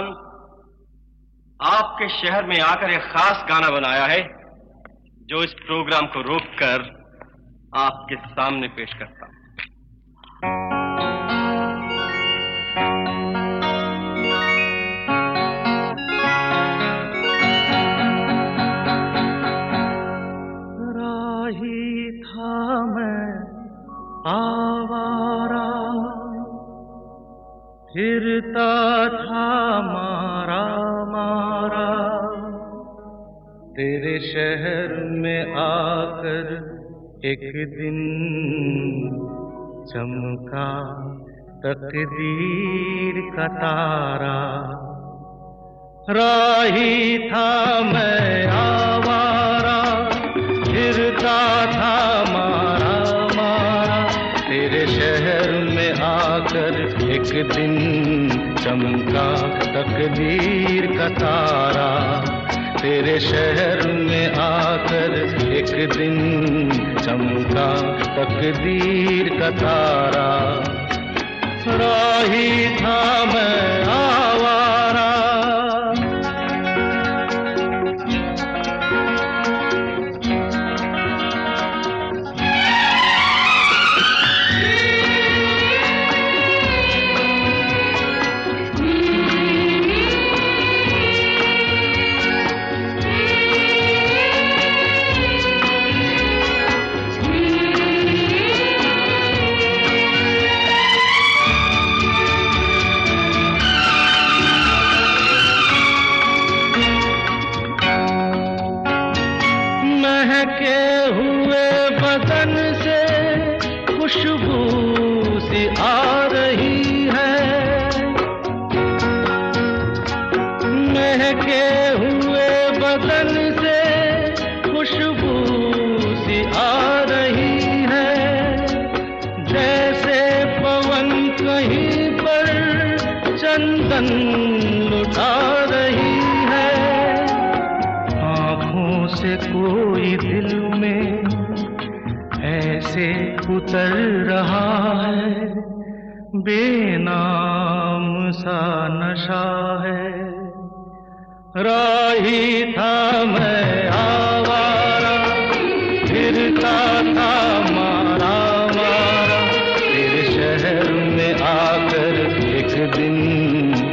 खान आपके शहर में आकर एक खास गाना बनाया है, जो इस प्रोग्राम को रोककर आपके सामने पेश करता हूँ। तेरे शहर में आकर एक दिन चमका तकदीर का तारा। राही था मैं आवारा दिन चमका, तकदीर का तारा। तेरे शहर में आकर एक दिन चमका, तकदीर का तारा। राही था महके हुए बदन से खुशबू सी आ रही है। महके हुए बदन से खुशबू सी आ रही है। जैसे पवन कहीं पर चंदन लुटा रही है। आँखों से कोई दिल बेनाम सा नशा है। राही था मैं आवारा, फिरता था मारा मारा। तेरे शहर में आकर एक दिन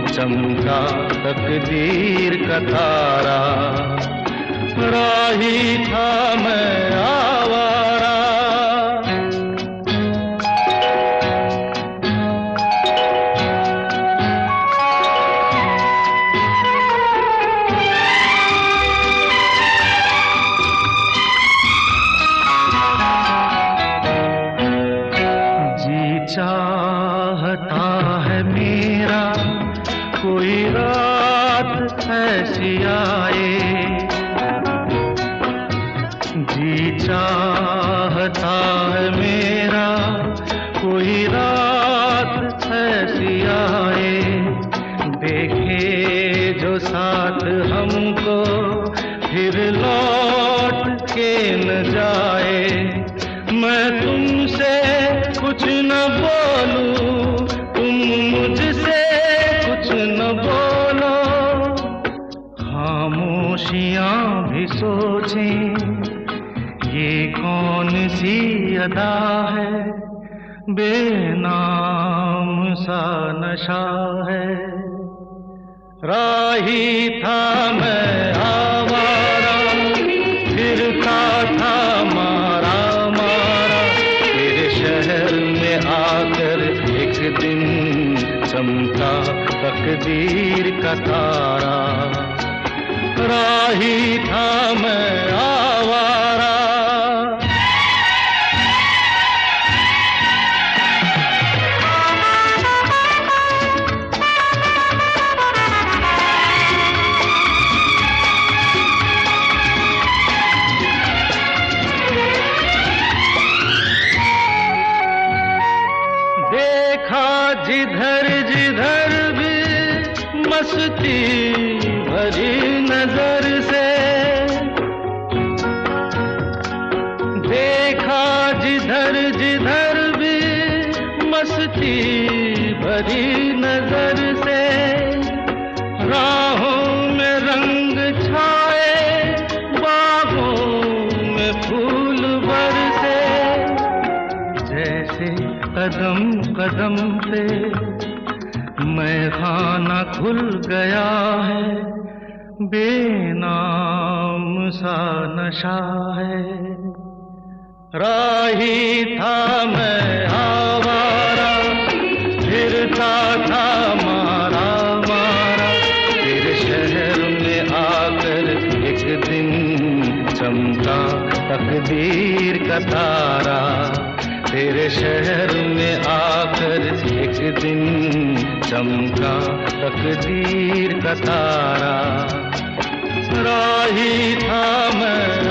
चमका तकदीर का तारा। राही था मैं आवारा चाहता है मेरा कोई रात ऐसी आए। जी चाहता सी अदा है, बेनाम सा नशा है। राही था मैं आवारा, फिरता था मारा मारा। तेरे शहर में आकर एक दिन चमका तकदीर का तारा। राही था मैं आवारा मस्ती भरी नज़र से। देखा जिधर जिधर भी मस्ती भरी नज़र से। राहों में रंग छाए, बागों में फूल बरसे। जैसे कदम कदम पे मैं खाना खुल गया है, बेनाम सा नशा है। राही था मैं आवारा, फिरता था मारा मारा। फिर शहर में आकर एक दिन चमका, तकदीर का तारा। तेरे शहर में आकर एक दिन चमका तकदीर का तारा। राही था मैं